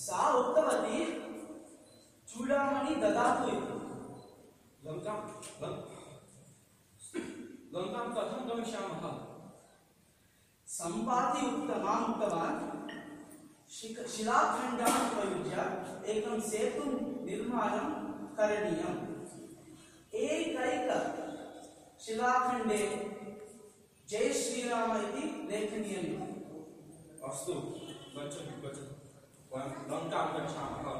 सा उक्तवती चूडामणि ददातु। इति लङ्कां लङ्- लङ्कां कथं गमिष्यामः? सम्पाति उक्तवान् शिलाखण्डान् उपयुज्य एकं सेतुं निर्माणं करणीयम्। एकैक शिलाखण्डे जय श्रीराम इति लेखनीयम्। अस्तु गच्छतु गच्छतु। 我能干这 no.